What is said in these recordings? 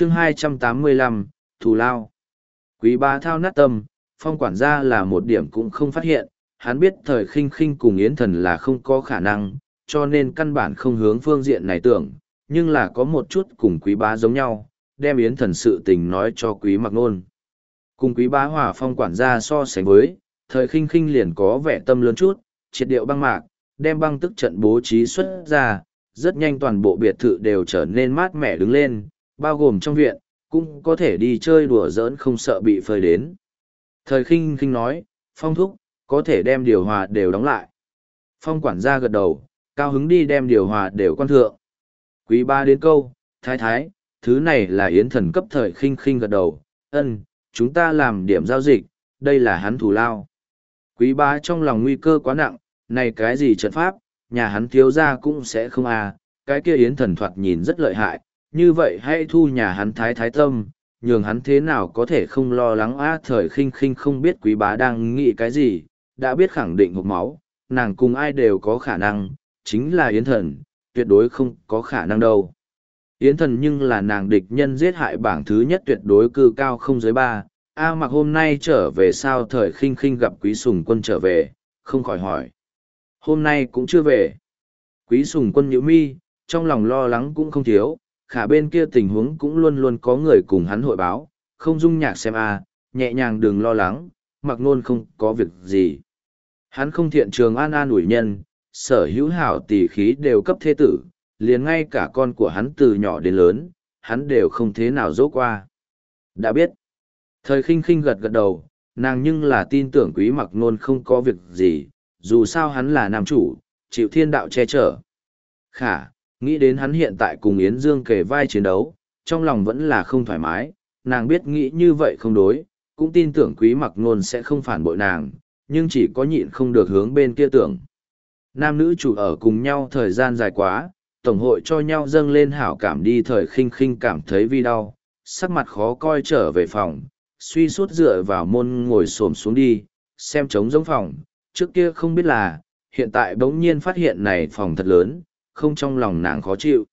chương 285, Thù Lao. Quý bá thao nát tâm, phong quản gia là một điểm cũng không phát hiện, hắn biết thời khinh khinh cùng Yến Thần là không có khả năng, cho nên căn bản không hướng phương diện này tưởng, nhưng là có một chút cùng quý bá giống nhau, đem Yến Thần sự tình nói cho quý mặc nôn. Cùng quý bá hòa phong quản gia so sánh với, thời khinh khinh liền có vẻ tâm lớn chút, triệt điệu băng mạc, đem băng tức trận bố trí xuất ra, rất nhanh toàn bộ biệt thự đều trở nên mát mẻ đứng lên, bao gồm trong viện, cũng có thể đi chơi đùa giỡn không sợ bị phơi đến. Thời khinh khinh nói, phong thúc, có thể đem điều hòa đều đóng lại. Phong quản gia gật đầu, cao hứng đi đem điều hòa đều quan thượng. Quý ba đến câu, thái thái, thứ này là yến thần cấp thời khinh khinh gật đầu, ân, chúng ta làm điểm giao dịch, đây là hắn thủ lao. Quý ba trong lòng nguy cơ quá nặng, này cái gì trận pháp, nhà hắn thiếu ra cũng sẽ không à, cái kia yến thần thoạt nhìn rất lợi hại, như vậy hãy thu nhà hắn thái thái tâm, nhường hắn thế nào có thể không lo lắng a thời khinh khinh không biết quý bá đang nghĩ cái gì, đã biết khẳng định hộp máu, nàng cùng ai đều có khả năng, chính là yến thần, tuyệt đối không có khả năng đâu. Yến thần nhưng là nàng địch nhân giết hại bảng thứ nhất tuyệt đối cư cao không dưới ba. A mặc hôm nay trở về sao thời khinh khinh gặp quý sùng quân trở về, không khỏi hỏi. Hôm nay cũng chưa về. Quý sùng quân nhữ mi, trong lòng lo lắng cũng không thiếu, khả bên kia tình huống cũng luôn luôn có người cùng hắn hội báo, không dung nhạc xem a, nhẹ nhàng đừng lo lắng, mặc nôn không có việc gì. Hắn không thiện trường an an ủi nhân, sở hữu hảo tỷ khí đều cấp thế tử, liền ngay cả con của hắn từ nhỏ đến lớn, hắn đều không thế nào dỗ qua. Đã biết, thời khinh khinh gật gật đầu, nàng nhưng là tin tưởng quý mặc nôn không có việc gì, dù sao hắn là nam chủ, chịu thiên đạo che chở. Khả, nghĩ đến hắn hiện tại cùng Yến Dương kề vai chiến đấu, trong lòng vẫn là không thoải mái, nàng biết nghĩ như vậy không đối, cũng tin tưởng quý mặc nôn sẽ không phản bội nàng, nhưng chỉ có nhịn không được hướng bên kia tưởng. Nam nữ chủ ở cùng nhau thời gian dài quá, tổng hội cho nhau dâng lên hảo cảm đi thời khinh khinh cảm thấy vi đau, sắc mặt khó coi trở về phòng, suy suốt dựa vào môn ngồi xổm xuống đi, xem trống giống phòng, trước kia không biết là, hiện tại bỗng nhiên phát hiện này phòng thật lớn, không trong lòng nàng khó chịu.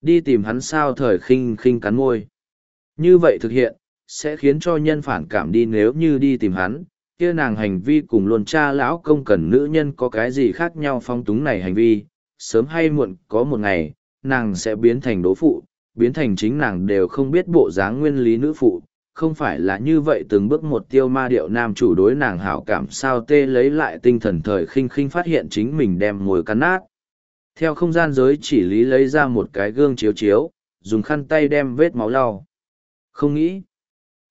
Đi tìm hắn sao thời khinh khinh cắn môi. Như vậy thực hiện, sẽ khiến cho nhân phản cảm đi nếu như đi tìm hắn, kia nàng hành vi cùng luôn cha lão công cần nữ nhân có cái gì khác nhau phong túng này hành vi, sớm hay muộn có một ngày, nàng sẽ biến thành đố phụ, biến thành chính nàng đều không biết bộ dáng nguyên lý nữ phụ, không phải là như vậy từng bước một tiêu ma điệu nam chủ đối nàng hảo cảm sao tê lấy lại tinh thần thời khinh khinh phát hiện chính mình đem ngồi cắn nát. Theo không gian giới chỉ lý lấy ra một cái gương chiếu chiếu, dùng khăn tay đem vết máu lau. Không nghĩ.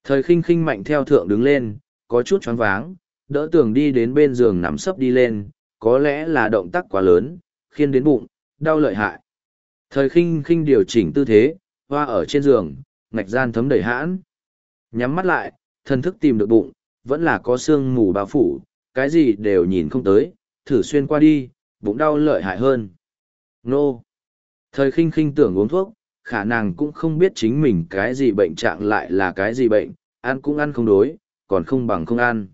Thời khinh khinh mạnh theo thượng đứng lên, có chút choáng váng, đỡ tường đi đến bên giường nằm sấp đi lên, có lẽ là động tác quá lớn, khiến đến bụng, đau lợi hại. Thời khinh khinh điều chỉnh tư thế, hoa ở trên giường, ngạch gian thấm đầy hãn. Nhắm mắt lại, thân thức tìm được bụng, vẫn là có xương mù bao phủ, cái gì đều nhìn không tới, thử xuyên qua đi, bụng đau lợi hại hơn. Nô! Thời khinh khinh tưởng uống thuốc, khả năng cũng không biết chính mình cái gì bệnh trạng lại là cái gì bệnh, ăn cũng ăn không đối, còn không bằng không ăn.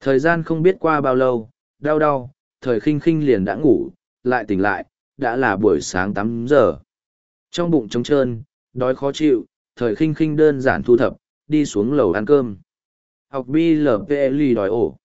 Thời gian không biết qua bao lâu, đau đau, thời khinh khinh liền đã ngủ, lại tỉnh lại, đã là buổi sáng tám giờ. Trong bụng trống trơn, đói khó chịu, thời khinh khinh đơn giản thu thập, đi xuống lầu ăn cơm. Học BLPLI đòi ổ.